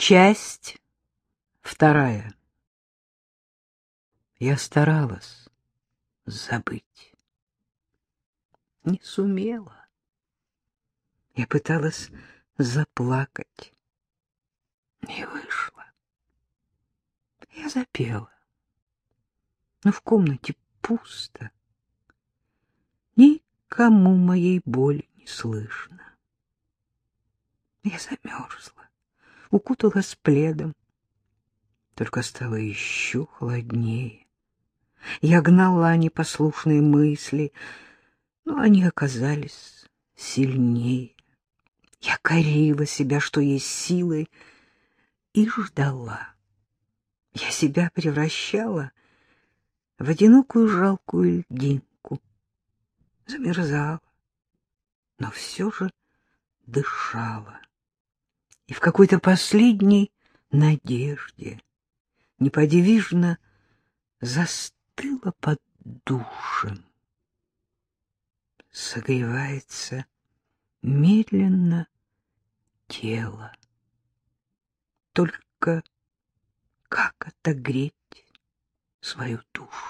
Часть вторая. Я старалась забыть. Не сумела. Я пыталась заплакать. Не вышло. Я запела. Но в комнате пусто. Никому моей боли не слышно. Я замерзла, укуталась пледом. Только стало еще холоднее. Я гнала непослушные мысли, но они оказались сильнее. Я корила себя, что есть силы, и ждала. Я себя превращала в одинокую жалкую льдинку. Замерзала, но все же дышала. И в какой-то последней надежде неподвижно застыла под душем. Согревается медленно тело. Только как отогреть свою душу?